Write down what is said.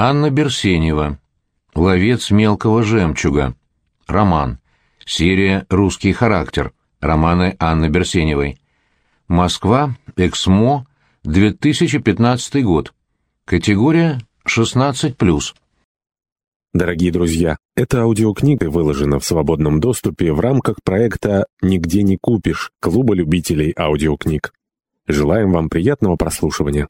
Анна Берсенева. Ловец мелкого жемчуга. Роман. Серия «Русский характер». Романы Анны Берсеневой. Москва. Эксмо. 2015 год. Категория 16+. Дорогие друзья, эта аудиокнига выложена в свободном доступе в рамках проекта «Нигде не купишь» Клуба любителей аудиокниг. Желаем вам приятного прослушивания.